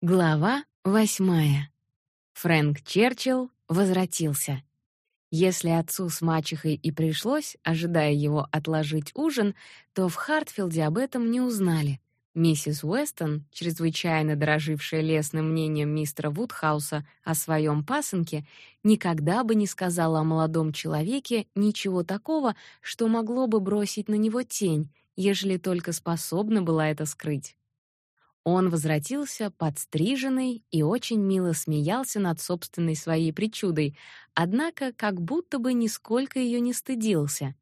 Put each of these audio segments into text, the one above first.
Глава восьмая. Фрэнк Черчилл возвратился. Если отцу с мачехой и пришлось, ожидая его отложить ужин, то в Хартфилде об этом не узнали. Миссис Уэстон, чрезвычайно дорожившая лестным мнением мистера Вудхауса о своем пасынке, никогда бы не сказала о молодом человеке ничего такого, что могло бы бросить на него тень, ежели только способна была это скрыть. Он возвратился подстриженный и очень мило смеялся над собственной своей причудой, однако как будто бы нисколько ее не стыдился.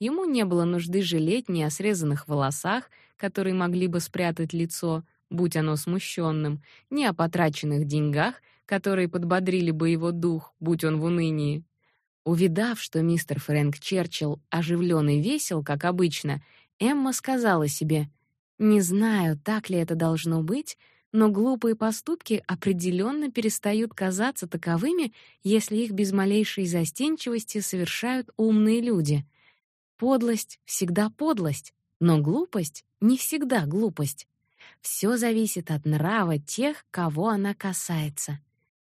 Ему не было нужды жалеть ни о срезанных волосах, которые могли бы спрятать лицо, будь оно смущенным, ни о потраченных деньгах, которые подбодрили бы его дух, будь он в унынии. Увидав, что мистер Фрэнк Черчилл оживлен и весел, как обычно, Эмма сказала себе — не знаю, так ли это должно быть, но глупые поступки определенно перестают казаться таковыми, если их без малейшей застенчивости совершают умные люди. Подлость всегда подлость, но глупость не всегда глупость. Все зависит от нрава тех, кого она касается.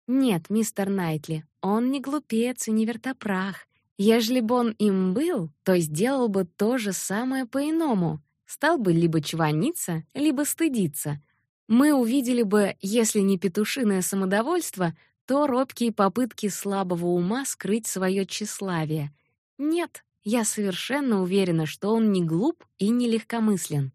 Нет, мистер Найтли, он не глупец и не вертопрах. Ежели бы он им был, то сделал бы то же самое по-иному стал бы либо чваниться, либо стыдиться. Мы увидели бы, если не петушиное самодовольство, то робкие попытки слабого ума скрыть свое тщеславие. Нет, я совершенно уверена, что он не глуп и не легкомыслен.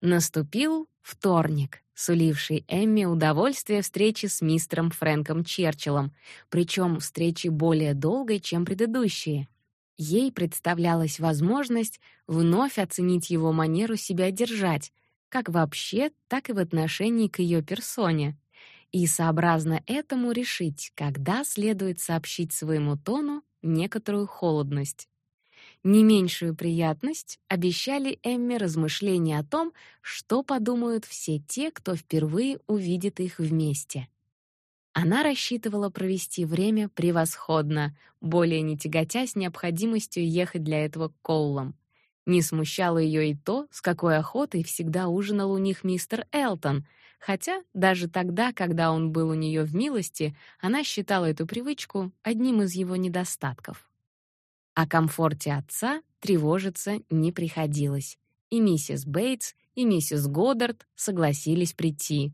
Наступил вторник, суливший Эмме удовольствие встречи с мистером Фрэнком Черчиллом, причем встречи более долгой, чем предыдущие. Ей представлялась возможность вновь оценить его манеру себя держать, как вообще, так и в отношении к ее персоне, и сообразно этому решить, когда следует сообщить своему тону некоторую холодность. Не меньшую приятность обещали Эмме размышления о том, что подумают все те, кто впервые увидит их вместе. Она рассчитывала провести время превосходно, более не тяготясь необходимостью ехать для этого к Коулам. Не смущало ее и то, с какой охотой всегда ужинал у них мистер Элтон, хотя даже тогда, когда он был у нее в милости, она считала эту привычку одним из его недостатков. О комфорте отца тревожиться не приходилось. И миссис Бейтс, и миссис Годдард согласились прийти.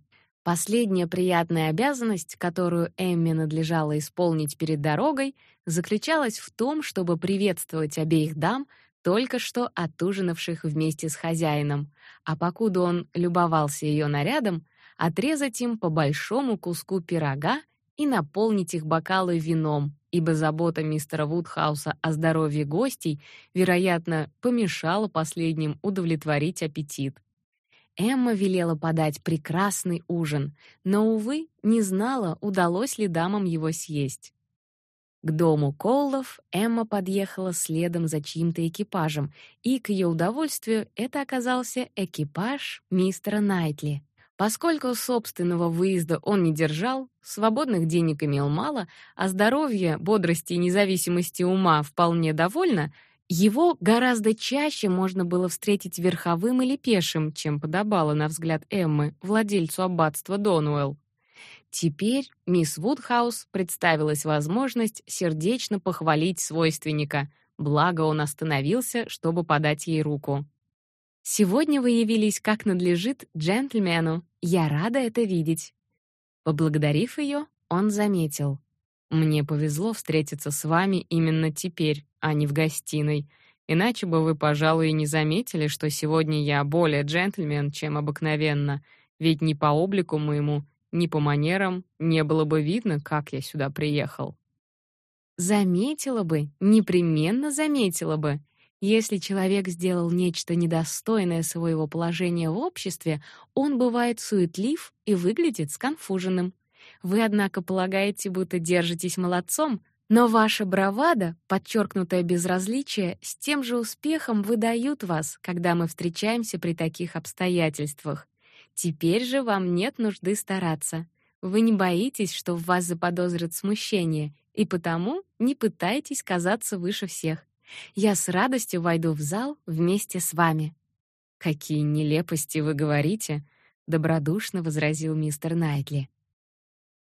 Последняя приятная обязанность, которую Эмме надлежало исполнить перед дорогой, заключалась в том, чтобы приветствовать обеих дам, только что отужинавших вместе с хозяином, а покуда он любовался ее нарядом, отрезать им по большому куску пирога и наполнить их бокалы вином, ибо забота мистера Вудхауса о здоровье гостей, вероятно, помешала последним удовлетворить аппетит. Эмма велела подать прекрасный ужин, но увы, не знала, удалось ли дамам его съесть. К дому Коллов Эмма подъехала следом за чьим-то экипажем, и к ее удовольствию это оказался экипаж мистера Найтли. Поскольку собственного выезда он не держал, свободных денег имел мало, а здоровья, бодрости и независимости ума вполне довольно, его гораздо чаще можно было встретить верховым или пешим, чем подобало на взгляд Эммы, владельцу аббатства Донуэлл. Теперь мисс Вудхаус представилась возможность сердечно похвалить свойственника, благо он остановился, чтобы подать ей руку. «Сегодня вы явились как надлежит джентльмену. Я рада это видеть». Поблагодарив ее, он заметил. «Мне повезло встретиться с вами именно теперь а не в гостиной. Иначе бы вы, пожалуй, и не заметили, что сегодня я более джентльмен, чем обыкновенно, ведь ни по облику моему, ни по манерам не было бы видно, как я сюда приехал. Заметила бы, непременно заметила бы. Если человек сделал нечто недостойное своего положения в обществе, он бывает суетлив и выглядит сконфуженным. Вы, однако, полагаете, будто держитесь молодцом, но ваша бравада, подчеркнутое безразличие, с тем же успехом выдают вас, когда мы встречаемся при таких обстоятельствах. Теперь же вам нет нужды стараться. Вы не боитесь, что в вас заподозрят смущение, и потому не пытайтесь казаться выше всех. Я с радостью войду в зал вместе с вами. Какие нелепости вы говорите. добродушно возразил мистер Найтли.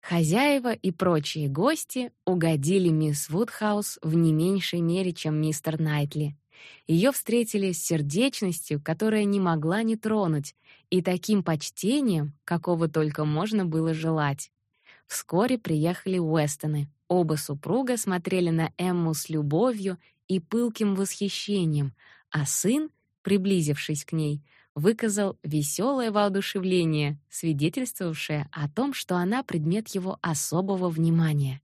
Хозяева и прочие гости угодили мисс Вудхаус в не меньшей мере, чем мистер Найтли. Ее встретили с сердечностью, которая не могла не тронуть, и таким почтением, какого только можно было желать. Вскоре приехали Уэстоны. Оба супруга смотрели на Эмму с любовью и пылким восхищением, а сын, приблизившись к ней, выказал веселое воодушевление, свидетельствовавшее о том, что она предмет его особого внимания.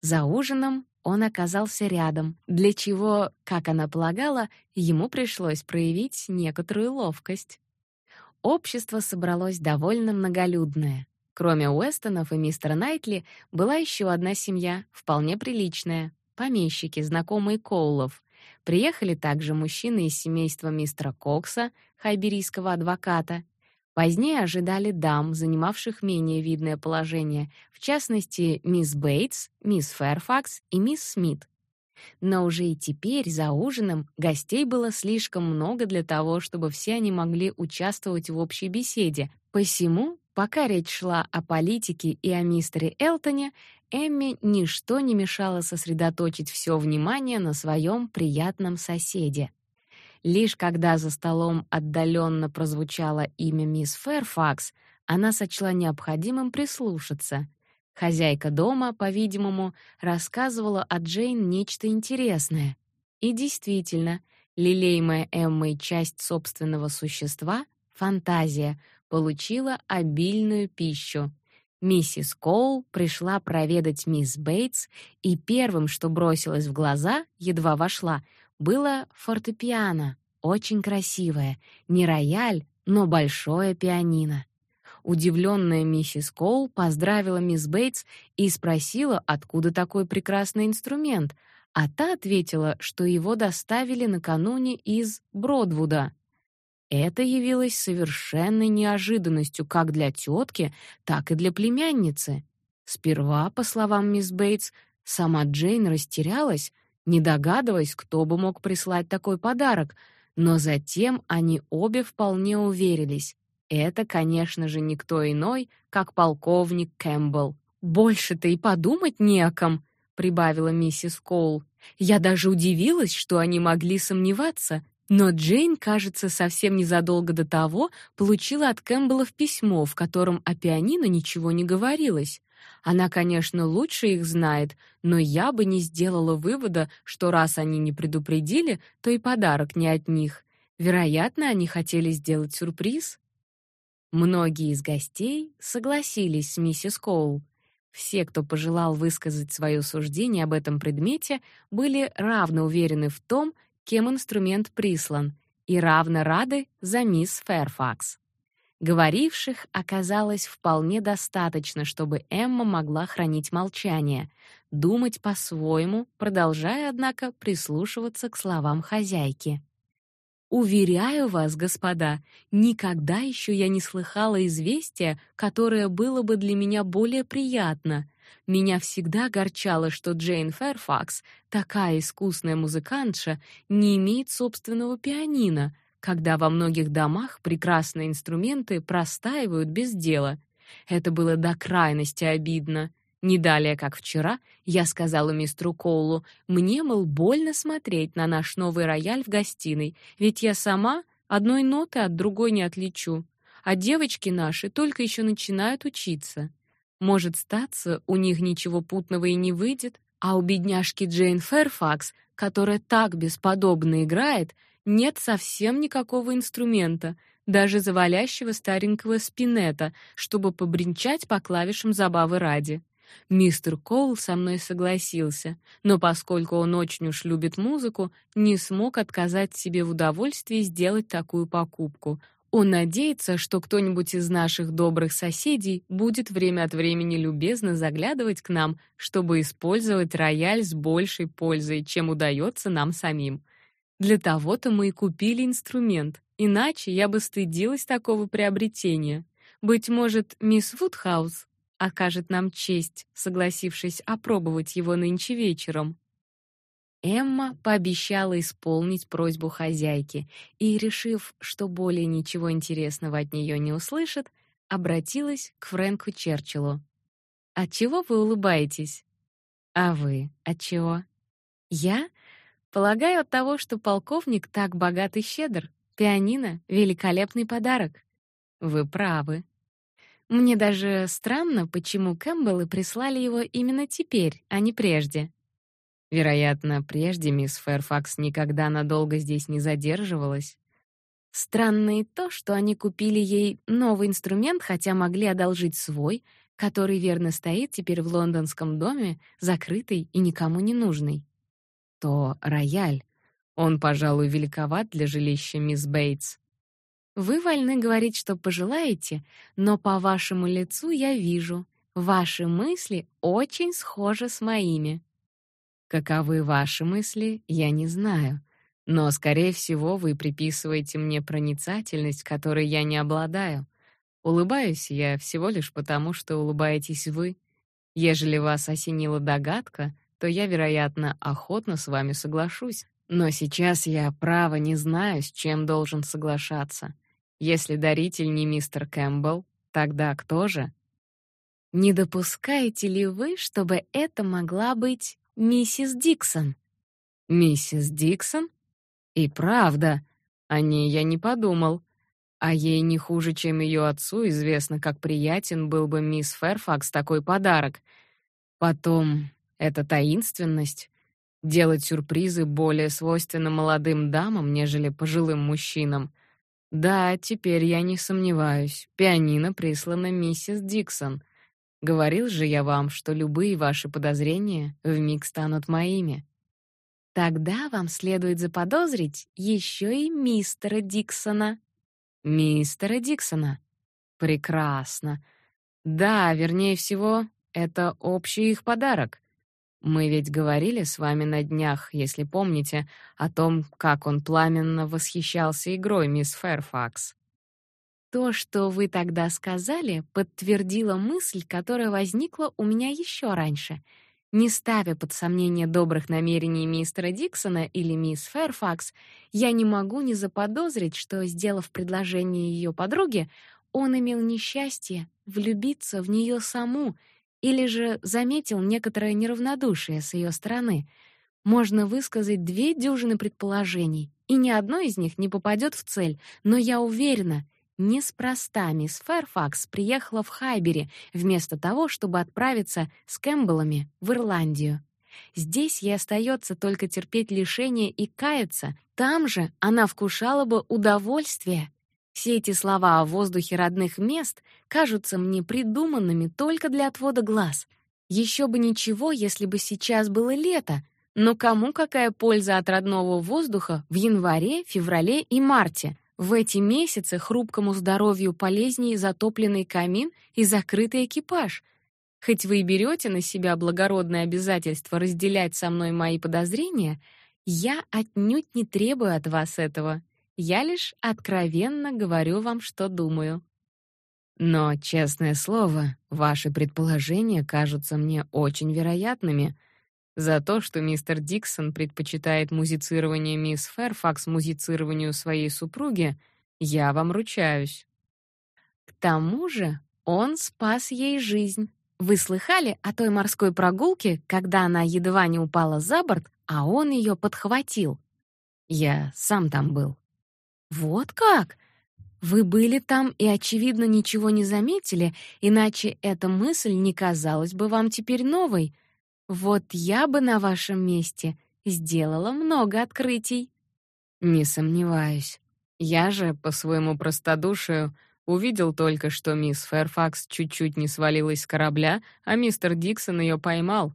За ужином он оказался рядом, для чего, как она полагала, ему пришлось проявить некоторую ловкость. Общество собралось довольно многолюдное. Кроме Уэстонов и мистера Найтли, была еще одна семья, вполне приличная — помещики, знакомые Коулов. Приехали также мужчины из семейства мистера Кокса, хайберийского адвоката. Позднее ожидали дам, занимавших менее видное положение, в частности, мисс Бейтс, мисс Фэрфакс и мисс Смит. Но уже и теперь за ужином гостей было слишком много для того, чтобы все они могли участвовать в общей беседе. Посему, пока речь шла о политике и о мистере Элтоне, Эмми ничто не мешало сосредоточить все внимание на своем приятном соседе. Лишь когда за столом отдаленно прозвучало имя мисс Фэрфакс, она сочла необходимым прислушаться. Хозяйка дома, по-видимому, рассказывала о Джейн нечто интересное. И действительно, лелеемая Эммой часть собственного существа, фантазия, получила обильную пищу. Миссис Коул пришла проведать мисс Бейтс, и первым, что бросилось в глаза, едва вошла, было фортепиано, очень красивое, не рояль, но большое пианино. Удивленная миссис Коул поздравила мисс Бейтс и спросила, откуда такой прекрасный инструмент, а та ответила, что его доставили накануне из Бродвуда. Это явилось совершенной неожиданностью как для тетки, так и для племянницы. Сперва, по словам мисс Бейтс, сама Джейн растерялась, не догадываясь, кто бы мог прислать такой подарок, но затем они обе вполне уверились. Это, конечно же, никто иной, как полковник Кэмпбелл. Больше-то и подумать не о ком, прибавила миссис Коул. Я даже удивилась, что они могли сомневаться, но Джейн, кажется, совсем незадолго до того получила от Кэмпбеллов письмо, в котором о пианино ничего не говорилось. Она, конечно, лучше их знает, но я бы не сделала вывода, что раз они не предупредили, то и подарок не от них. Вероятно, они хотели сделать сюрприз. Многие из гостей согласились с миссис Коул. Все, кто пожелал высказать свое суждение об этом предмете, были равно уверены в том, кем инструмент прислан, и равно рады за мисс Фэрфакс. Говоривших оказалось вполне достаточно, чтобы Эмма могла хранить молчание, думать по-своему, продолжая, однако, прислушиваться к словам хозяйки. Уверяю вас, господа, никогда еще я не слыхала известия, которое было бы для меня более приятно. Меня всегда огорчало, что Джейн Фэрфакс, такая искусная музыкантша, не имеет собственного пианино, когда во многих домах прекрасные инструменты простаивают без дела. Это было до крайности обидно. Не далее, как вчера, я сказала мистеру Коулу, мне, мол, больно смотреть на наш новый рояль в гостиной, ведь я сама одной ноты от другой не отличу, а девочки наши только еще начинают учиться. Может статься, у них ничего путного и не выйдет, а у бедняжки Джейн Фэрфакс, которая так бесподобно играет, нет совсем никакого инструмента, даже завалящего старенького спинета, чтобы побренчать по клавишам забавы ради. Мистер Коул со мной согласился, но поскольку он очень уж любит музыку, не смог отказать себе в удовольствии сделать такую покупку. Он надеется, что кто-нибудь из наших добрых соседей будет время от времени любезно заглядывать к нам, чтобы использовать рояль с большей пользой, чем удается нам самим. Для того-то мы и купили инструмент. Иначе я бы стыдилась такого приобретения. Быть может, мисс Вудхаус окажет нам честь, согласившись опробовать его нынче вечером. Эмма пообещала исполнить просьбу хозяйки и, решив, что более ничего интересного от нее не услышит, обратилась к Фрэнку Черчиллу. «От чего вы улыбаетесь?» «А вы от чего?» «Я?» «Полагаю, от того, что полковник так богат и щедр. Пианино — великолепный подарок». «Вы правы», мне даже странно, почему Кэмпбеллы прислали его именно теперь, а не прежде. Вероятно, прежде мисс Фэрфакс никогда надолго здесь не задерживалась. Странно и то, что они купили ей новый инструмент, хотя могли одолжить свой, который верно стоит теперь в лондонском доме, закрытый и никому не нужный. То рояль. Он, пожалуй, великоват для жилища мисс Бейтс. Вы вольны говорить, что пожелаете, но по вашему лицу я вижу, ваши мысли очень схожи с моими. Каковы ваши мысли, я не знаю, но скорее всего вы приписываете мне проницательность, которой я не обладаю. Улыбаюсь я всего лишь потому, что улыбаетесь вы. Ежели вас осенила догадка, то я, вероятно, охотно с вами соглашусь. Но сейчас я право не знаю, с чем должен соглашаться. Если даритель не мистер Кэмпбелл, тогда кто же? Не допускаете ли вы, чтобы это могла быть миссис Диксон? Миссис Диксон? И правда, о ней я не подумал. А ей не хуже, чем ее отцу, известно, как приятен был бы мисс Фэрфакс такой подарок. Потом, эта таинственность. Делать сюрпризы более свойственно молодым дамам, нежели пожилым мужчинам. Да, теперь я не сомневаюсь. Пианино прислано миссис Диксон. Говорил же я вам, что любые ваши подозрения вмиг станут моими. Тогда вам следует заподозрить еще и мистера Диксона. Мистера Диксона. Прекрасно. Да, вернее всего, это общий их подарок. Мы ведь говорили с вами на днях, если помните, о том, как он пламенно восхищался игрой мисс Фэрфакс. То, что вы тогда сказали, подтвердило мысль, которая возникла у меня еще раньше. Не ставя под сомнение добрых намерений мистера Диксона или мисс Фэрфакс, я не могу не заподозрить, что, сделав предложение ее подруге, он имел несчастье влюбиться в нее саму или же заметил некоторое неравнодушие с ее стороны. Можно высказать две дюжины предположений, и ни одно из них не попадет в цель, но я уверена, неспроста мисс Фэрфакс приехала в Хайбери вместо того, чтобы отправиться с Кэмпбеллами в Ирландию. Здесь ей остается только терпеть лишение и каяться. Там же она вкушала бы удовольствие. Все эти слова о воздухе родных мест кажутся мне придуманными только для отвода глаз. Еще бы ничего, если бы сейчас было лето, но кому какая польза от родного воздуха в январе, феврале и марте? В эти месяцы хрупкому здоровью полезнее затопленный камин и закрытый экипаж. Хоть вы и берете на себя благородное обязательство разделять со мной мои подозрения, я отнюдь не требую от вас этого. Я лишь откровенно говорю вам, что думаю. Но, честное слово, ваши предположения кажутся мне очень вероятными. За то, что мистер Диксон предпочитает музицирование мисс Фэрфакс музицированию своей супруги, я вам ручаюсь. К тому же, он спас ей жизнь. Вы слыхали о той морской прогулке, когда она едва не упала за борт, а он ее подхватил? Я сам там был. Вот как? Вы были там и очевидно ничего не заметили, иначе эта мысль не казалась бы вам теперь новой. Вот я бы на вашем месте сделала много открытий. Не сомневаюсь. Я же по своему простодушию увидел только, что мисс Фэрфакс чуть-чуть не свалилась с корабля, а мистер Диксон ее поймал.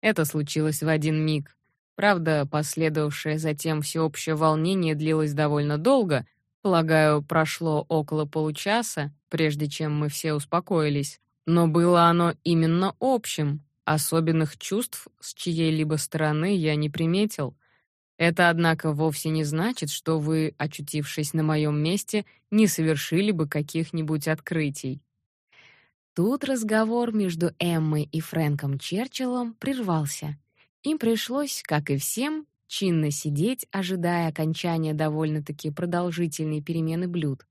Это случилось в один миг. Правда, последовавшее затем всеобщее волнение длилось довольно долго. Полагаю, прошло около получаса, прежде чем мы все успокоились. Но было оно именно общим. Особенных чувств с чьей-либо стороны я не приметил. Это, однако, вовсе не значит, что вы, очутившись на моем месте, не совершили бы каких-нибудь открытий. Тут разговор между Эммой и Фрэнком Черчиллом прервался. Им пришлось, как и всем, чинно сидеть, ожидая окончания довольно-таки продолжительной перемены блюд.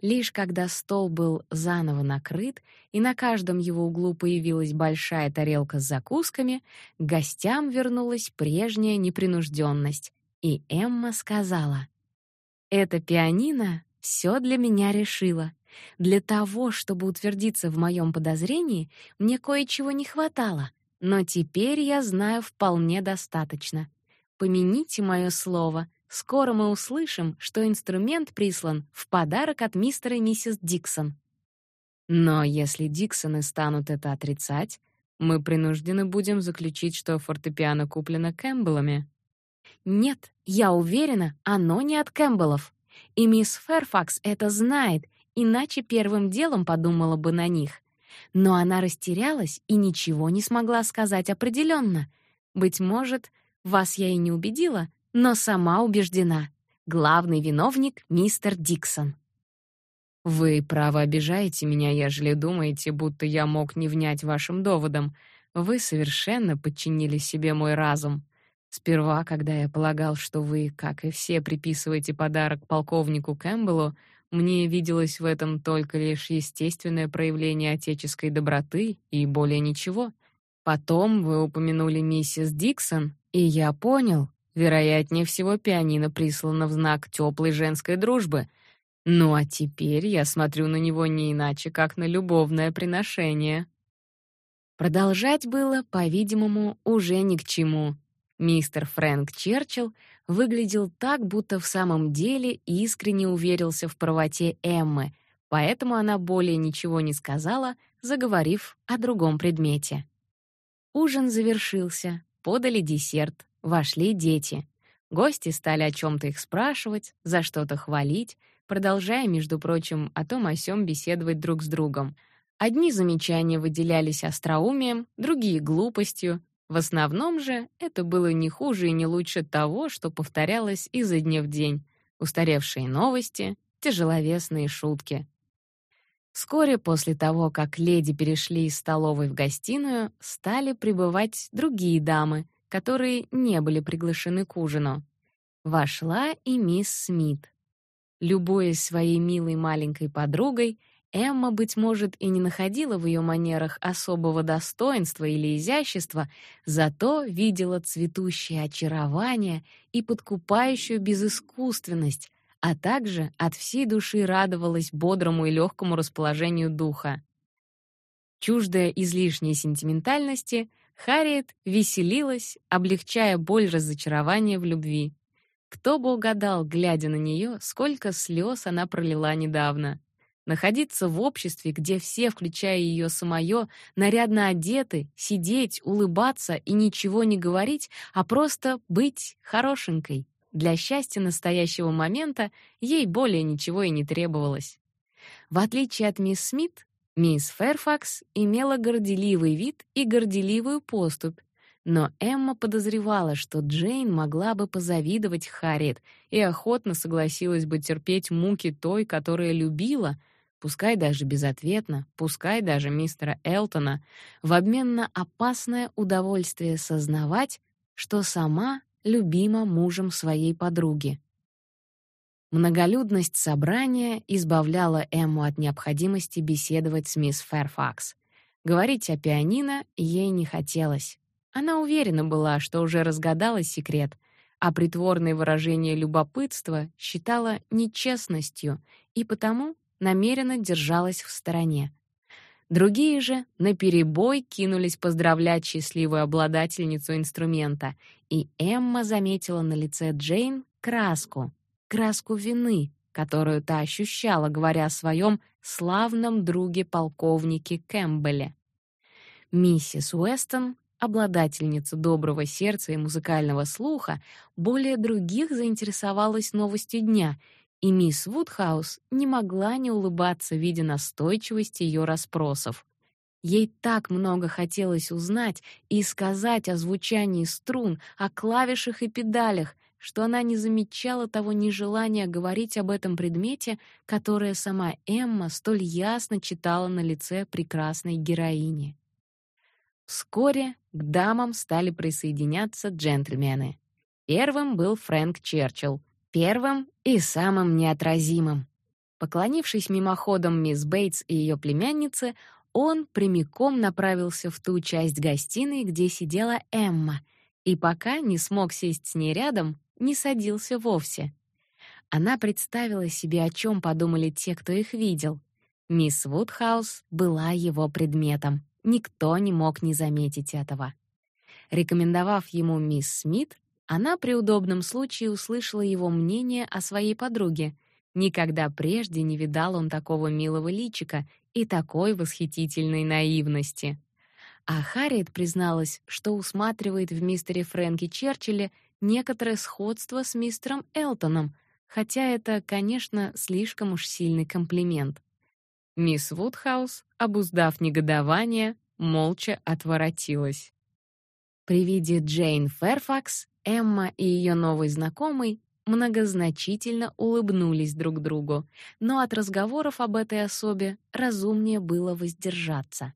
Лишь когда стол был заново накрыт и на каждом его углу появилась большая тарелка с закусками, к гостям вернулась прежняя непринужденность, и Эмма сказала: "Это пианино все для меня решило. Для того, чтобы утвердиться в моем подозрении, мне кое-чего не хватало, но теперь я знаю вполне достаточно. Помяните мое слово, Скоро мы услышим, что инструмент прислан в подарок от мистера и миссис Диксон. Но если Диксоны станут это отрицать, мы принуждены будем заключить, что фортепиано куплено Кэмпбеллами. Нет, я уверена, оно не от Кэмпбеллов. И мисс Фэрфакс это знает, иначе первым делом подумала бы на них. Но она растерялась и ничего не смогла сказать определенно. Быть может, вас я и не убедила, но сама убеждена. Главный виновник — мистер Диксон. Вы право обижаете меня, ежели думаете, будто я мог не внять вашим доводам. Вы совершенно подчинили себе мой разум. Сперва, когда я полагал, что вы, как и все, приписываете подарок полковнику Кэмпбеллу, мне виделось в этом только лишь естественное проявление отеческой доброты и более ничего. Потом вы упомянули миссис Диксон, и я понял, Вероятнее всего, пианино прислано в знак теплой женской дружбы. Ну а теперь я смотрю на него не иначе, как на любовное приношение. Продолжать было, по-видимому, уже ни к чему. Мистер Фрэнк Черчилл выглядел так, будто в самом деле искренне уверился в правоте Эммы, поэтому она более ничего не сказала, заговорив о другом предмете. Ужин завершился, подали десерт, Вошли дети. Гости стали о чем то их спрашивать, за что-то хвалить, продолжая, между прочим, о том о сём беседовать друг с другом. Одни замечания выделялись остроумием, другие — глупостью. В основном же это было не хуже и не лучше того, что повторялось изо дня в день. Устаревшие новости, тяжеловесные шутки. Вскоре после того, как леди перешли из столовой в гостиную, стали прибывать другие дамы — которые не были приглашены к ужину. Вошла и мисс Смит. Любуясь своей милой маленькой подругой, Эмма, быть может, и не находила в ее манерах особого достоинства или изящества, зато видела цветущее очарование и подкупающую безыскусственность, а также от всей души радовалась бодрому и легкому расположению духа. Чуждая излишней сентиментальности, Харриет веселилась, облегчая боль разочарования в любви. Кто бы угадал, глядя на нее, сколько слез она пролила недавно. Находиться в обществе, где все, включая ее самое, нарядно одеты, сидеть, улыбаться и ничего не говорить, а просто быть хорошенькой. Для счастья настоящего момента ей более ничего и не требовалось. В отличие от мисс Смит, Мисс Фэрфакс имела горделивый вид и горделивую поступь, но Эмма подозревала, что Джейн могла бы позавидовать Харриет и охотно согласилась бы терпеть муки той, которая любила, пускай даже безответно, пускай даже мистера Элтона, в обмен на опасное удовольствие сознавать, что сама любима мужем своей подруги. Многолюдность собрания избавляла Эмму от необходимости беседовать с мисс Фэрфакс. Говорить о пианино ей не хотелось. Она уверена была, что уже разгадала секрет, а притворное выражение любопытства считала нечестностью и потому намеренно держалась в стороне. Другие же наперебой кинулись поздравлять счастливую обладательницу инструмента, и Эмма заметила на лице Джейн краску, краску вины, которую та ощущала, говоря о своем славном друге-полковнике Кэмпбелле. Миссис Уэстон, обладательница доброго сердца и музыкального слуха, более других заинтересовалась новостью дня, и мисс Вудхаус не могла не улыбаться, видя настойчивость ее расспросов. Ей так много хотелось узнать и сказать о звучании струн, о клавишах и педалях, что она не замечала того нежелания говорить об этом предмете, которое сама Эмма столь ясно читала на лице прекрасной героини. Вскоре к дамам стали присоединяться джентльмены. Первым был Фрэнк Черчилл, первым и самым неотразимым. Поклонившись мимоходом мисс Бейтс и ее племяннице, он прямиком направился в ту часть гостиной, где сидела Эмма, и пока не смог сесть с ней рядом, не садился вовсе. Она представила себе, о чем подумали те, кто их видел. Мисс Вудхаус была его предметом. Никто не мог не заметить этого. Рекомендовав ему мисс Смит, она при удобном случае услышала его мнение о своей подруге. Никогда прежде не видал он такого милого личика и такой восхитительной наивности. А Харриет призналась, что усматривает в мистере Фрэнке Черчилле некоторое сходство с мистером Элтоном, хотя это, конечно, слишком уж сильный комплимент. Мисс Вудхаус, обуздав негодование, молча отворотилась. При виде Джейн Ферфакс Эмма и ее новый знакомый многозначительно улыбнулись друг другу, но от разговоров об этой особе разумнее было воздержаться.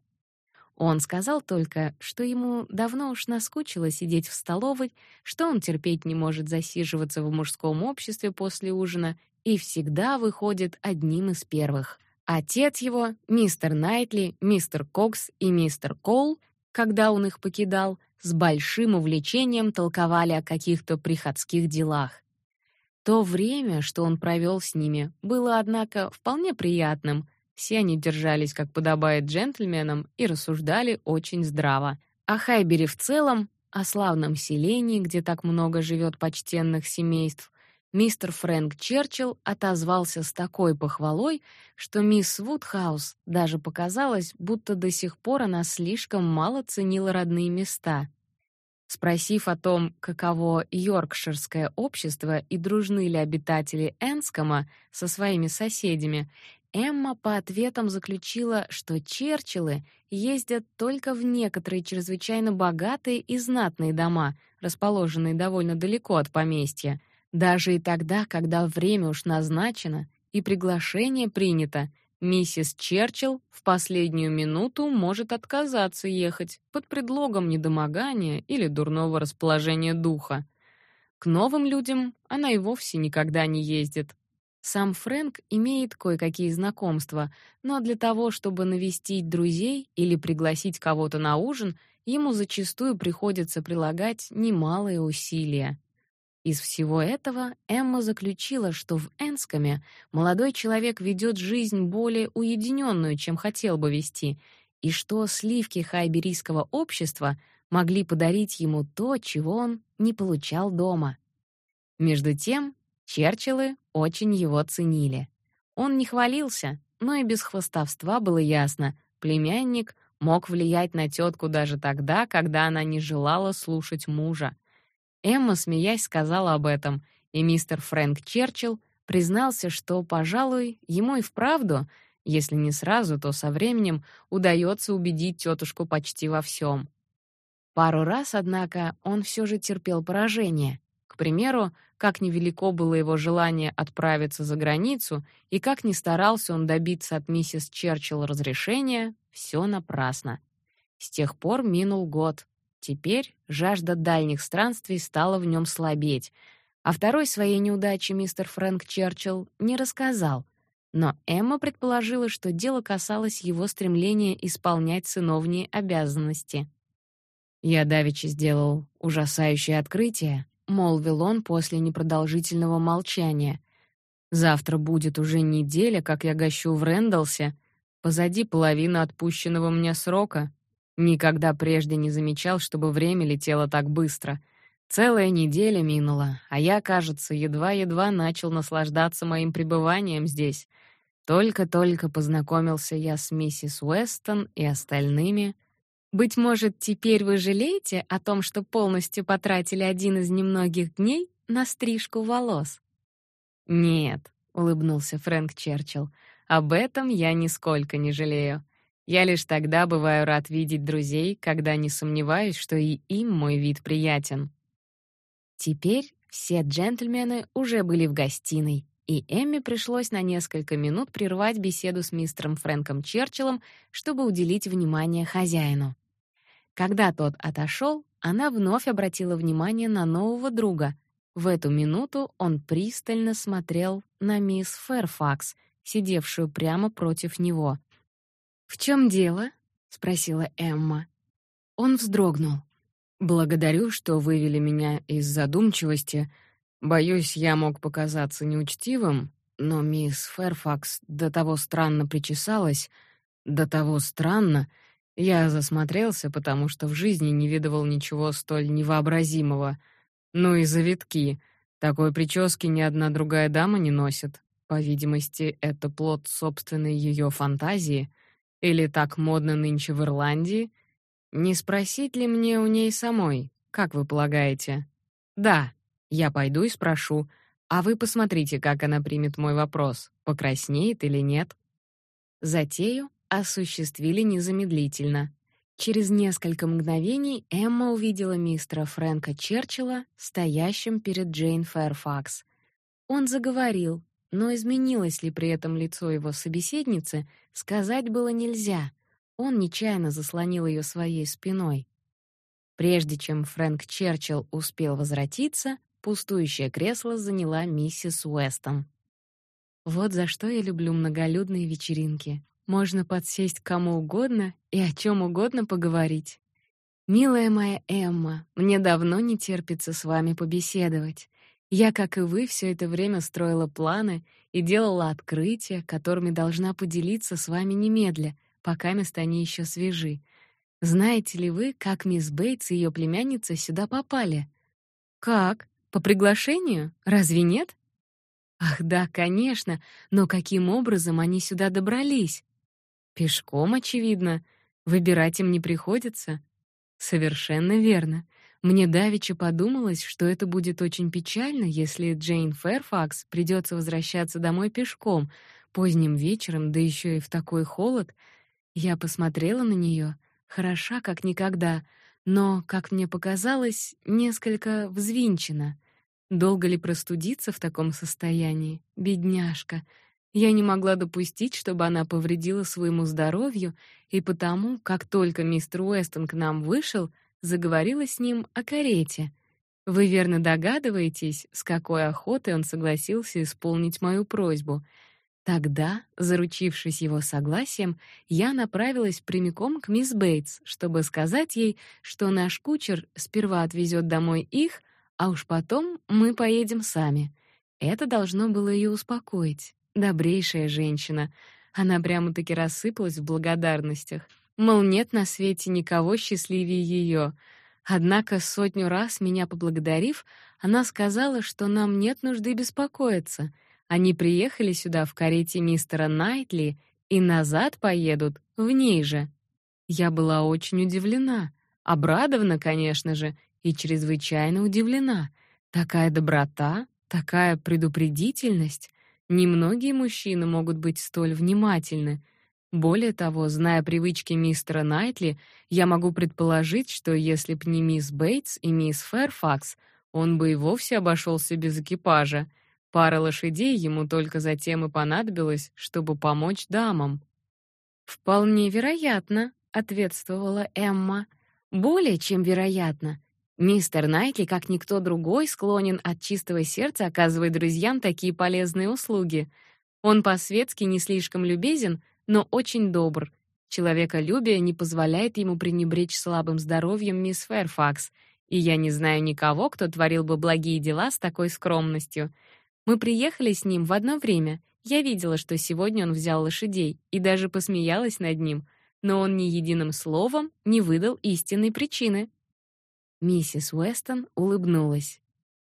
Он сказал только, что ему давно уж наскучило сидеть в столовой, что он терпеть не может засиживаться в мужском обществе после ужина и всегда выходит одним из первых. Отец его, мистер Найтли, мистер Кокс и мистер Коул, когда он их покидал, с большим увлечением толковали о каких-то приходских делах. То время, что он провел с ними, было, однако, вполне приятным. Все они держались, как подобает джентльменам, и рассуждали очень здраво. О Хайбере в целом, о славном селении, где так много живет почтенных семейств, мистер Фрэнк Черчилл отозвался с такой похвалой, что мисс Вудхаус даже показалось, будто до сих пор она слишком мало ценила родные места. Спросив о том, каково йоркширское общество и дружны ли обитатели Энскома со своими соседями, Эмма по ответам заключила, что Черчиллы ездят только в некоторые чрезвычайно богатые и знатные дома, расположенные довольно далеко от поместья — даже и тогда, когда время уж назначено и приглашение принято, миссис Черчилл в последнюю минуту может отказаться ехать под предлогом недомогания или дурного расположения духа. К новым людям она и вовсе никогда не ездит. Сам Фрэнк имеет кое-какие знакомства, но для того, чтобы навестить друзей или пригласить кого-то на ужин, ему зачастую приходится прилагать немалые усилия. Из всего этого Эмма заключила, что в Энскоме молодой человек ведет жизнь более уединенную, чем хотел бы вести, и что сливки хайберийского общества могли подарить ему то, чего он не получал дома. Между тем, Черчиллы очень его ценили. Он не хвалился, но и без хвастовства было ясно, племянник мог влиять на тетку даже тогда, когда она не желала слушать мужа. Эмма, смеясь, сказала об этом, и мистер Фрэнк Черчилл признался, что, пожалуй, ему и вправду, если не сразу, то со временем удается убедить тетушку почти во всем. Пару раз, однако, он все же терпел поражение. К примеру, как невелико было его желание отправиться за границу, и как ни старался он добиться от миссис Черчилл разрешения, все напрасно. С тех пор минул год, Теперь жажда дальних странствий стала в нем слабеть, а второй своей неудачи мистер Фрэнк Черчилл не рассказал. Но Эмма предположила, что дело касалось его стремления исполнять сыновние обязанности. «Я давеча сделал ужасающее открытие», — молвил он после непродолжительного молчания. «Завтра будет уже неделя, как я гощу в Рэндалсе. Позади половина отпущенного мне срока. Никогда прежде не замечал, чтобы время летело так быстро. Целая неделя минула, а я, кажется, едва-едва начал наслаждаться моим пребыванием здесь. Только-только познакомился я с миссис Уэстон и остальными. Быть может, теперь вы жалеете о том, что полностью потратили один из немногих дней на стрижку волос? Нет, улыбнулся Фрэнк Черчилл. Об этом я нисколько не жалею. Я лишь тогда бываю рад видеть друзей, когда не сомневаюсь, что и им мой вид приятен. Теперь все джентльмены уже были в гостиной, и Эмми пришлось на несколько минут прервать беседу с мистером Фрэнком Черчиллом, чтобы уделить внимание хозяину. Когда тот отошел, она вновь обратила внимание на нового друга. В эту минуту он пристально смотрел на мисс Фэрфакс, сидевшую прямо против него. «В чем дело?» — спросила Эмма. Он вздрогнул. «Благодарю, что вывели меня из задумчивости. Боюсь, я мог показаться неучтивым, но мисс Фэрфакс до того странно причесалась, до того странно. Я засмотрелся, потому что в жизни не видывал ничего столь невообразимого. Ну и завитки. Такой прически ни одна другая дама не носит. По видимости, это плод собственной ее фантазии. Или так модно нынче в Ирландии? Не спросить ли мне у ней самой, как вы полагаете? Да, я пойду и спрошу, а вы посмотрите, как она примет мой вопрос, покраснеет или нет. Затею осуществили незамедлительно. Через несколько мгновений Эмма увидела мистера Фрэнка Черчилля стоящим перед Джейн Фэрфакс. Он заговорил, но изменилось ли при этом лицо его собеседницы, сказать было нельзя. Он нечаянно заслонил ее своей спиной. Прежде чем Фрэнк Черчилл успел возвратиться, Пустующее кресло заняла миссис Уэстон. Вот за что я люблю многолюдные вечеринки. Можно подсесть к кому угодно и о чем угодно поговорить. Милая моя Эмма, мне давно не терпится с вами побеседовать. Я, как и вы, все это время строила планы и делала открытия, которыми должна поделиться с вами немедля, пока места они еще свежи. Знаете ли вы, как мисс Бейтс и ее племянница сюда попали? Как? По приглашению? Разве нет? Ах, да, конечно, но каким образом они сюда добрались? Пешком, очевидно. Выбирать им не приходится. Совершенно верно. Мне давеча подумалось, что это будет очень печально, если Джейн Фэрфакс придется возвращаться домой пешком, поздним вечером, да еще и в такой холод. Я посмотрела на нее, хороша как никогда, но, как мне показалось, несколько взвинчена. Долго ли простудиться в таком состоянии? Бедняжка. Я не могла допустить, чтобы она повредила своему здоровью, и потому, как только мистер Уэстон к нам вышел, заговорила с ним о карете. Вы верно догадываетесь, с какой охотой он согласился исполнить мою просьбу. Тогда, заручившись его согласием, я направилась прямиком к мисс Бейтс, чтобы сказать ей, что наш кучер сперва отвезет домой их, а уж потом мы поедем сами. Это должно было ее успокоить. Добрейшая женщина. Она прямо-таки рассыпалась в благодарностях. Мол, нет на свете никого счастливее ее. Однако сотню раз меня поблагодарив, она сказала, что нам нет нужды беспокоиться. Они приехали сюда в карете мистера Найтли и назад поедут в ней же. Я была очень удивлена, обрадована, конечно же, и чрезвычайно удивлена. Такая доброта, такая предупредительность. Немногие мужчины могут быть столь внимательны. Более того, зная привычки мистера Найтли, я могу предположить, что если б не мисс Бейтс и мисс Фэрфакс, он бы и вовсе обошелся без экипажа. Пара лошадей ему только затем и понадобилось, чтобы помочь дамам. Вполне вероятно, ответствовала Эмма. Более чем вероятно. Мистер Найтли, как никто другой, склонен от чистого сердца оказывать друзьям такие полезные услуги. Он по-светски не слишком любезен, но очень добр. Человеколюбие не позволяет ему пренебречь слабым здоровьем мисс Фэрфакс, и я не знаю никого, кто творил бы благие дела с такой скромностью. Мы приехали с ним в одно время. Я видела, что сегодня он взял лошадей, и даже посмеялась над ним, но он ни единым словом не выдал истинной причины. Миссис Уэстон улыбнулась.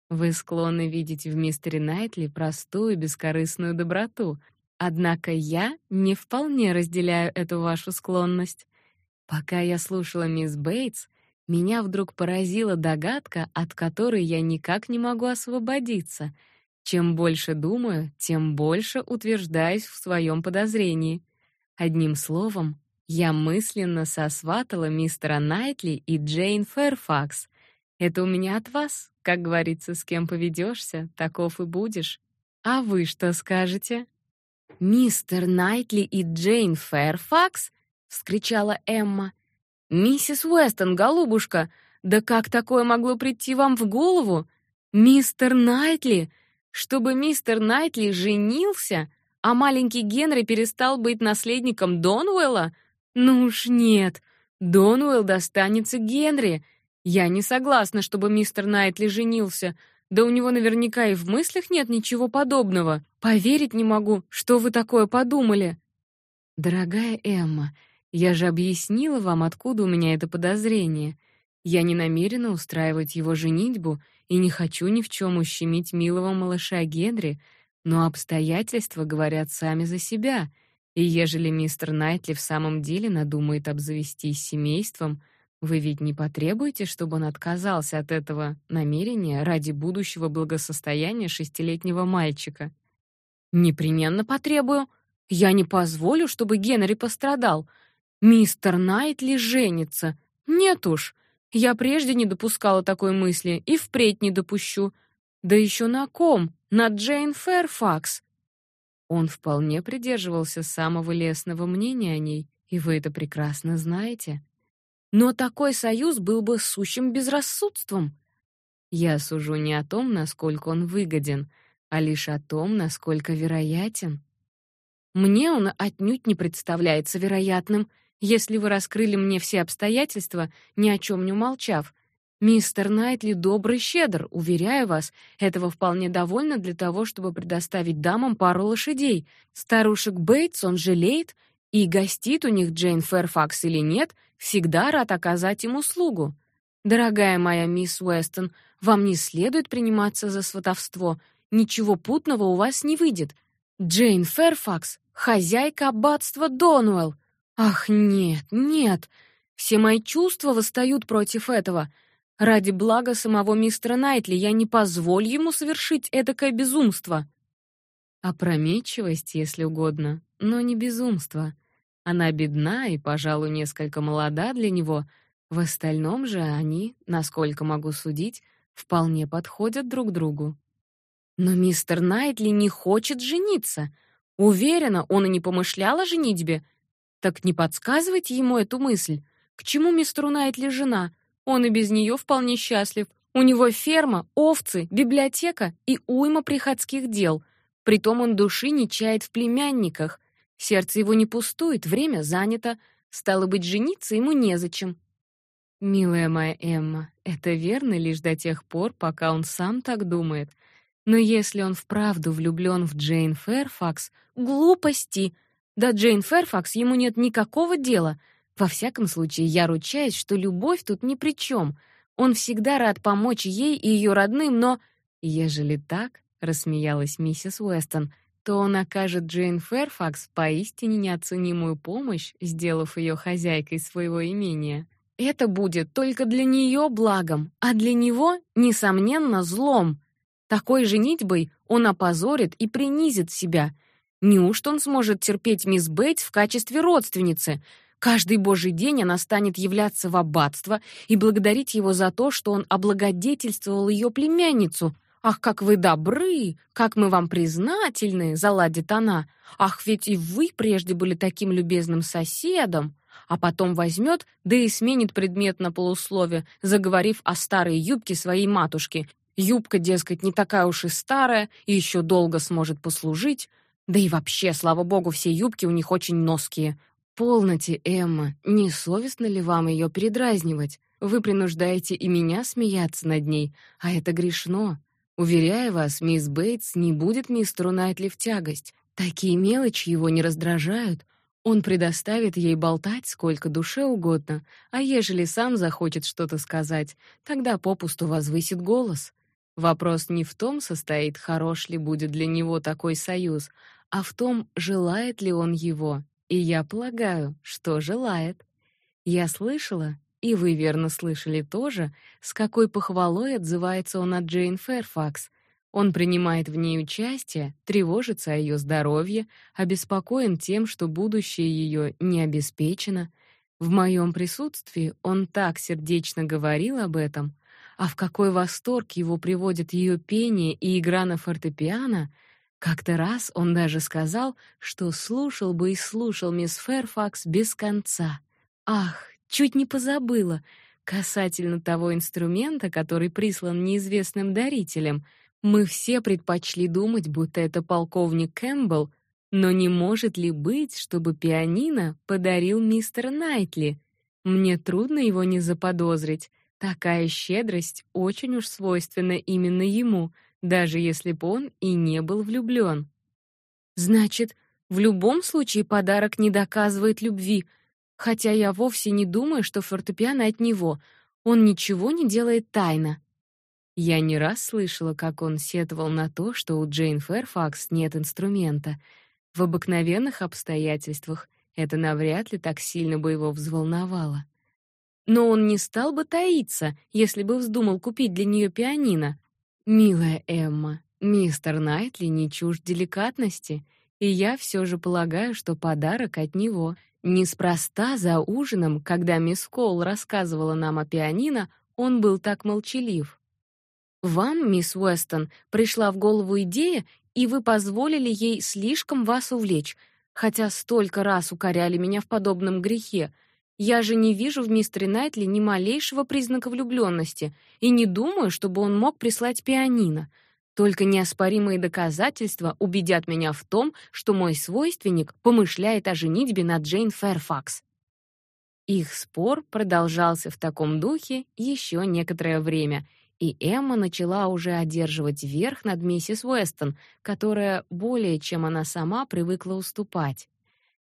Вы склонны видеть в мистере Найтли простую бескорыстную доброту, однако я не вполне разделяю эту вашу склонность. Пока я слушала мисс Бейтс, меня вдруг поразила догадка, от которой я никак не могу освободиться. Чем больше думаю, тем больше утверждаюсь в своем подозрении. Одним словом, я мысленно сосватала мистера Найтли и Джейн Фэрфакс. Это у меня от вас, как говорится, с кем поведешься, таков и будешь. А вы что скажете? Мистер Найтли и Джейн Фэрфакс, вскричала Эмма. Миссис Уэстон, голубушка, да как такое могло прийти вам в голову? Мистер Найтли, чтобы мистер Найтли женился, а маленький Генри перестал быть наследником Донуэлла? Ну уж нет. Донуэлл достанется Генри. Я не согласна, чтобы мистер Найтли женился. Да у него наверняка и в мыслях нет ничего подобного. Поверить не могу, что вы такое подумали. Дорогая Эмма, я же объяснила вам, откуда у меня это подозрение. Я не намерена устраивать его женитьбу и не хочу ни в чем ущемить милого малыша Генри, но обстоятельства говорят сами за себя. И ежели мистер Найтли в самом деле надумает обзавестись семейством, вы ведь не потребуете, чтобы он отказался от этого намерения ради будущего благосостояния шестилетнего мальчика? Непременно потребую. Я не позволю, чтобы Генри пострадал. Мистер Найтли женится. Нет уж. Я прежде не допускала такой мысли и впредь не допущу. Да еще на ком? На Джейн Фэрфакс. Он вполне придерживался самого лестного мнения о ней, и вы это прекрасно знаете. Но такой союз был бы сущим безрассудством. Я сужу не о том, насколько он выгоден, а лишь о том, насколько вероятен. Мне он отнюдь не представляется вероятным, если вы раскрыли мне все обстоятельства, ни о чем не умолчав. Мистер Найтли добрый щедр, уверяю вас, этого вполне довольно для того, чтобы предоставить дамам пару лошадей. Старушек Бейтс он жалеет, и гостит у них Джейн Фэрфакс или нет, всегда рад оказать им услугу. Дорогая моя мисс Уэстон, вам не следует приниматься за сватовство. Ничего путного у вас не выйдет. Джейн Фэрфакс хозяйка аббатства Донуэлл. Ах, нет, нет. Все мои чувства восстают против этого. Ради блага самого мистера Найтли я не позволю ему совершить этакое безумство. Опрометчивость, если угодно, но не безумство. Она бедна и, пожалуй, несколько молода для него. В остальном же они, насколько могу судить, вполне подходят друг другу. Но мистер Найтли не хочет жениться. Уверена, он и не помышлял о женитьбе. Так не подсказывайте ему эту мысль. К чему мистеру Найтли жена? Он и без нее вполне счастлив. У него ферма, овцы, библиотека и уйма приходских дел. Притом он души не чает в племянниках. Сердце его не пустует, время занято. Стало быть, жениться ему незачем. Милая моя Эмма, это верно лишь до тех пор, пока он сам так думает. Но если он вправду влюблён в Джейн Фэрфакс, глупости. Да Джейн Фэрфакс ему нет никакого дела. Во всяком случае, я ручаюсь, что любовь тут ни при чем. Он всегда рад помочь ей и ее родным, но ежели так, рассмеялась миссис Уэстон, то он окажет Джейн Фэрфакс поистине неоценимую помощь, сделав ее хозяйкой своего имения. Это будет только для нее благом, а для него несомненно злом. Такой женитьбой он опозорит и принизит себя. Неужто он сможет терпеть мисс Бейтс в качестве родственницы? Каждый божий день она станет являться в аббатство и благодарить его за то, что он облагодетельствовал ее племянницу. Ах, как вы добры, как мы вам признательны, заладит она. Ах, ведь и вы прежде были таким любезным соседом. А потом возьмет, да и сменит предмет на полуслове, заговорив о старой юбке своей матушки Юбка, дескать, не такая уж и старая и еще долго сможет послужить. Да и вообще, слава богу, все юбки у них очень ноские. Полноте, Эмма, не совестно ли вам ее передразнивать? Вы принуждаете и меня смеяться над ней, а это грешно. Уверяю вас, мисс Бейтс не будет мистеру Найтли в тягость. Такие мелочи его не раздражают. Он предоставит ей болтать сколько душе угодно, а ежели сам захочет что-то сказать, тогда попусту возвысит голос. Вопрос не в том состоит, хорош ли будет для него такой союз, а в том, желает ли он его. И я полагаю, что желает. Я слышала, и вы верно слышали тоже, с какой похвалой отзывается он о Джейн Фэрфакс. Он принимает в ней участие, тревожится о ее здоровье, обеспокоен тем, что будущее ее не обеспечено. В моем присутствии он так сердечно говорил об этом, а в какой восторг его приводит ее пение и игра на фортепиано. Как-то раз он даже сказал, что слушал бы и слушал мисс Фэрфакс без конца. Ах, чуть не позабыла. Касательно того инструмента, который прислан неизвестным дарителем, мы все предпочли думать, будто это полковник Кэмпбелл, но не может ли быть, чтобы пианино подарил мистер Найтли? Мне трудно его не заподозрить. Такая щедрость очень уж свойственна именно ему, даже если бы он и не был влюблён. Значит, в любом случае подарок не доказывает любви, хотя я вовсе не думаю, что фортепиано от него. Он ничего не делает тайно. Я не раз слышала, как он сетовал на то, что у Джейн Фэрфакс нет инструмента. В обыкновенных обстоятельствах это навряд ли так сильно бы его взволновало. Но он не стал бы таиться, если бы вздумал купить для нее пианино. Милая Эмма, мистер Найтли не чужд деликатности, и я все же полагаю, что подарок от него. Неспроста за ужином, когда мисс Коул рассказывала нам о пианино, он был так молчалив. Вам, мисс Уэстон, пришла в голову идея, и вы позволили ей слишком вас увлечь, хотя столько раз укоряли меня в подобном грехе. Я же не вижу в мистере Найтли ни малейшего признака влюбленности и не думаю, чтобы он мог прислать пианино. Только неоспоримые доказательства убедят меня в том, что мой свойственник помышляет о женитьбе на Джейн Фэрфакс. Их спор продолжался в таком духе еще некоторое время, и Эмма начала уже одерживать верх над миссис Уэстон, которая более чем она сама привыкла уступать.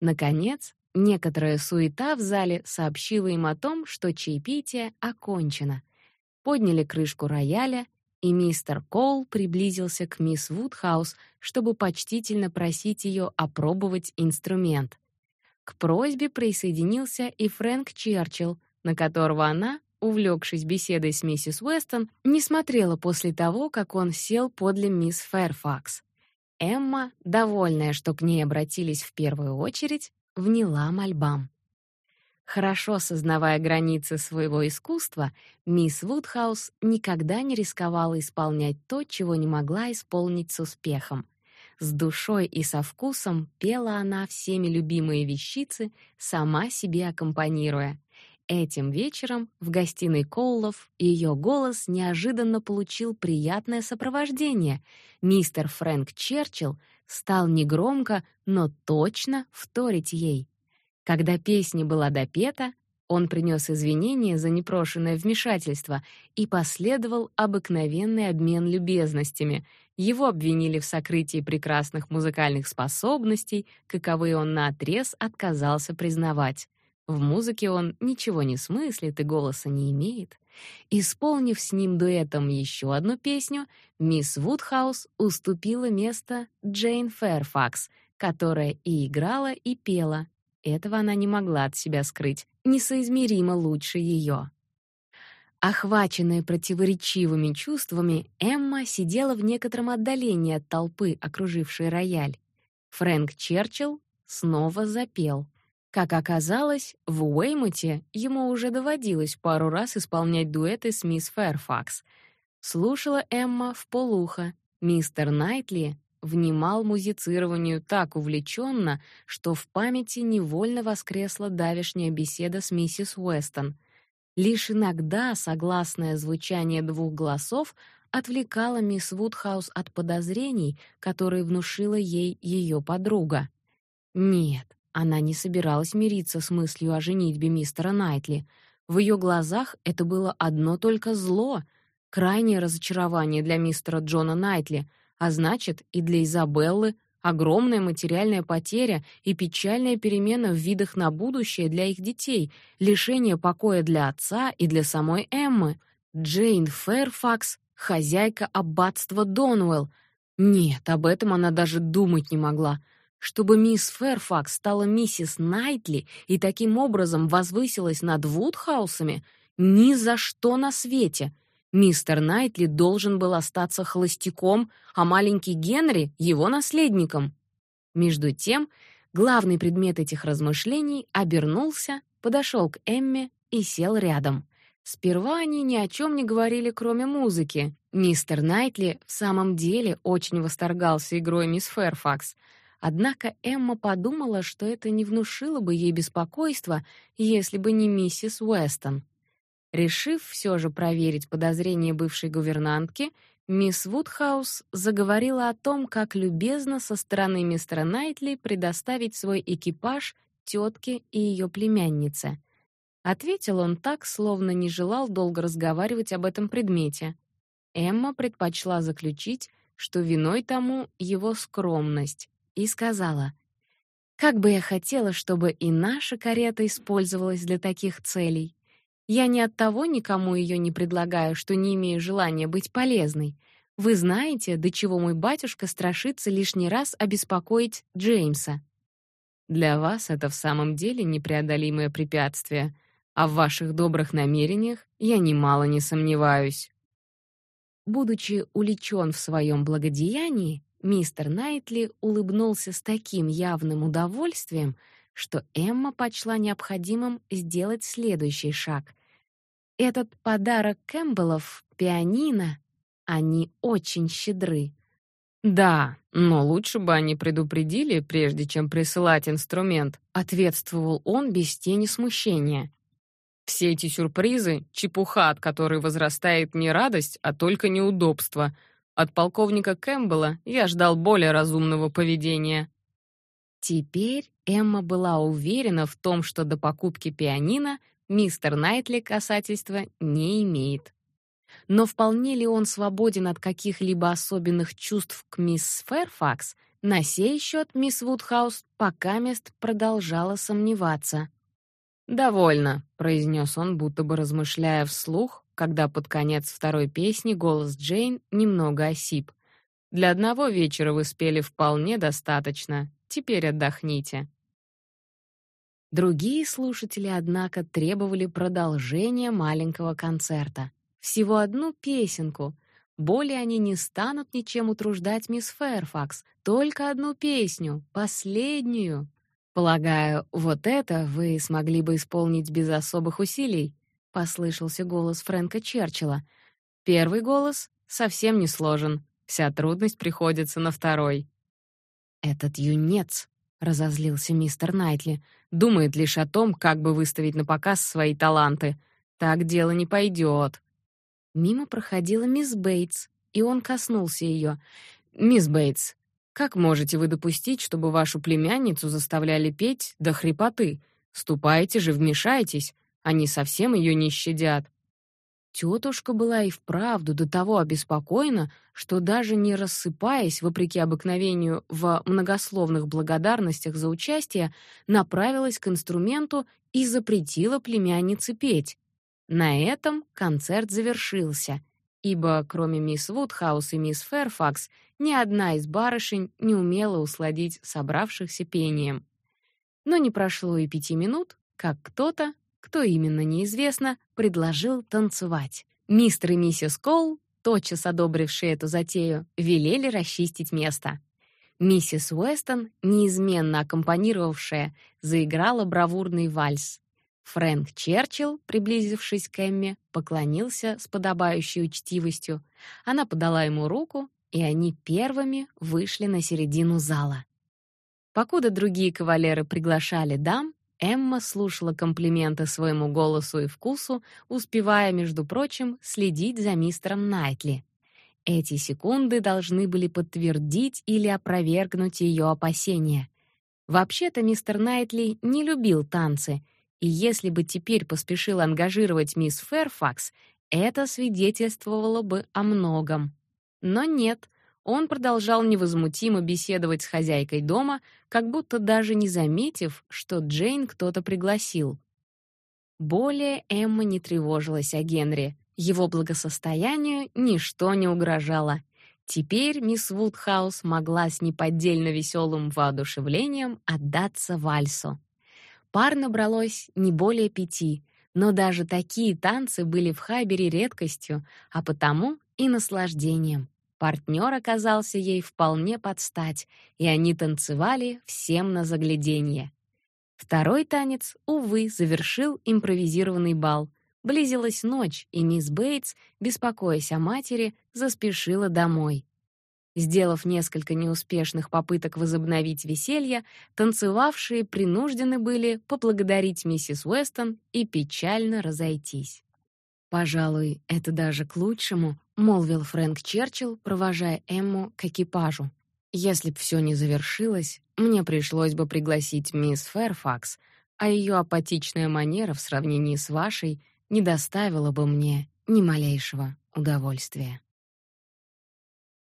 Наконец, некоторая суета в зале сообщила им о том, что чаепитие окончено. Подняли крышку рояля, и мистер Коул приблизился к мисс Вудхаус, чтобы почтительно просить ее опробовать инструмент. К просьбе присоединился и Фрэнк Черчилл, на которого она, увлекшись беседой с миссис Уэстон, не смотрела после того, как он сел подле мисс Фэрфакс. Эмма, довольная, что к ней обратились в первую очередь, вняла мольбам. Хорошо сознавая границы своего искусства, мисс Вудхаус никогда не рисковала исполнять то, чего не могла исполнить с успехом. С душой и со вкусом пела она всеми любимые вещицы, сама себе аккомпанируя. Этим вечером в гостиной Коулов ее голос неожиданно получил приятное сопровождение. Мистер Фрэнк Черчилл стал негромко, но точно вторить ей. Когда песня была допета, он принес извинения за непрошенное вмешательство и последовал обыкновенный обмен любезностями. Его обвинили в сокрытии прекрасных музыкальных способностей, каковые он наотрез отказался признавать. В музыке он ничего не смыслит и голоса не имеет. Исполнив с ним дуэтом еще одну песню, мисс Вудхаус уступила место Джейн Фэрфакс, которая и играла, и пела, этого она не могла от себя скрыть, несоизмеримо лучше ее. Охваченная противоречивыми чувствами, Эмма сидела в некотором отдалении от толпы, окружившей рояль. Фрэнк Черчилл снова запел. Как оказалось, в Уэймуте ему уже доводилось пару раз исполнять дуэты с мисс Фэрфакс. Слушала Эмма в полухо. Мистер Найтли внимал музицированию так увлеченно, что в памяти невольно воскресла давешняя беседа с миссис Уэстон. Лишь иногда согласное звучание двух голосов отвлекало мисс Вудхаус от подозрений, которые внушила ей ее подруга. Нет, она не собиралась мириться с мыслью о женитьбе мистера Найтли. В ее глазах это было одно только зло, крайнее разочарование для мистера Джона Найтли — а значит, и для Изабеллы огромная материальная потеря и печальная перемена в видах на будущее для их детей, лишение покоя для отца и для самой Эммы. Джейн Фэрфакс, хозяйка аббатства Донуэлл. Нет, об этом она даже думать не могла. Чтобы мисс Фэрфакс стала миссис Найтли и таким образом возвысилась над Вудхаусами, ни за что на свете — Мистер Найтли должен был остаться холостяком, а маленький Генри — его наследником. Между тем, главный предмет этих размышлений обернулся, подошел к Эмме и сел рядом. Сперва они ни о чем не говорили, кроме музыки. Мистер Найтли в самом деле очень восторгался игрой мисс Фэрфакс. Однако Эмма подумала, что это не внушило бы ей беспокойства, если бы не миссис Уэстон. Решив все же проверить подозрения бывшей гувернантки, мисс Вудхаус заговорила о том, как любезно со стороны мистера Найтли предоставить свой экипаж тетке и ее племяннице. Ответил он так, словно не желал долго разговаривать об этом предмете. Эмма предпочла заключить, что виной тому его скромность, и сказала: "Как бы я хотела, чтобы и наша карета использовалась для таких целей. Я не от того никому ее не предлагаю, что не имею желания быть полезной. Вы знаете, до чего мой батюшка страшится лишний раз обеспокоить Джеймса. Для вас это в самом деле непреодолимое препятствие, а в ваших добрых намерениях я немало не сомневаюсь. Будучи уличен в своем благодеянии, мистер Найтли улыбнулся с таким явным удовольствием, что Эмма почла необходимым сделать следующий шаг. Этот подарок Кэмпбеллов, пианино, они очень щедры. Да, но лучше бы они предупредили, прежде чем присылать инструмент, ответствовал он без тени смущения. Все эти сюрпризы — чепуха, от которой возрастает не радость, а только неудобство. От полковника Кэмпбелла я ждал более разумного поведения. Теперь Эмма была уверена в том, что до покупки пианино мистер Найтли касательства не имеет. Но вполне ли он свободен от каких-либо особенных чувств к мисс Фэрфакс, на сей счет мисс Вудхаус пока мест продолжала сомневаться. «Довольно», — произнес он, будто бы размышляя вслух, когда под конец второй песни голос Джейн немного осип. «Для одного вечера вы спели вполне достаточно. Теперь отдохните». Другие слушатели, однако, требовали продолжения маленького концерта. Всего одну песенку. Более они не станут ничем утруждать мисс Фэрфакс. Только одну песню, последнюю. Полагаю, вот это вы смогли бы исполнить без особых усилий, послышался голос Фрэнка Черчилля. Первый голос совсем не сложен. Вся трудность приходится на второй. Этот юнец, разозлился мистер Найтли, думает лишь о том, как бы выставить на показ свои таланты. Так дело не пойдет. Мимо проходила мисс Бейтс, и он коснулся ее. Мисс Бейтс, как можете вы допустить, чтобы вашу племянницу заставляли петь до хрипоты? Ступайте же, вмешайтесь, они совсем ее не щадят. Тетушка была и вправду до того обеспокоена, что даже не рассыпаясь, вопреки обыкновению, в многословных благодарностях за участие, направилась к инструменту и запретила племяннице петь. На этом концерт завершился, ибо кроме мисс Вудхаус и мисс Фэрфакс ни одна из барышень не умела усладить собравшихся пением. Но не прошло и пяти минут, как кто-то, кто именно неизвестно, предложил танцевать. Мистер и миссис Кол, тотчас одобрившие эту затею, велели расчистить место. Миссис Уэстон, неизменно аккомпанировавшая, заиграла бравурный вальс. Фрэнк Черчилл, приблизившись к Эмме, поклонился с подобающей учтивостью. Она подала ему руку, и они первыми вышли на середину зала. Покуда другие кавалеры приглашали дам, Эмма слушала комплименты своему голосу и вкусу, успевая, между прочим, следить за мистером Найтли. Эти секунды должны были подтвердить или опровергнуть ее опасения. Вообще-то мистер Найтли не любил танцы — и если бы теперь поспешил ангажировать мисс Фэрфакс, это свидетельствовало бы о многом. Но нет, он продолжал невозмутимо беседовать с хозяйкой дома, как будто даже не заметив, что Джейн кто-то пригласил. Более Эмма не тревожилась о Генри. Его благосостоянию ничто не угрожало. Теперь мисс Вудхаус могла с неподдельно веселым воодушевлением отдаться вальсу. Пар набралось не более пяти, но даже такие танцы были в Хайбере редкостью, а потому и наслаждением. Партнер оказался ей вполне под стать, и они танцевали всем на загляденье. Второй танец, увы, завершил импровизированный бал. Близилась ночь, и мисс Бейтс, беспокоясь о матери, заспешила домой. Сделав несколько неуспешных попыток возобновить веселье, танцевавшие принуждены были поблагодарить миссис Уэстон и печально разойтись. «Пожалуй, это даже к лучшему», — молвил Фрэнк Черчилл, провожая Эмму к экипажу. «Если б все не завершилось, мне пришлось бы пригласить мисс Фэрфакс, а ее апатичная манера в сравнении с вашей не доставила бы мне ни малейшего удовольствия».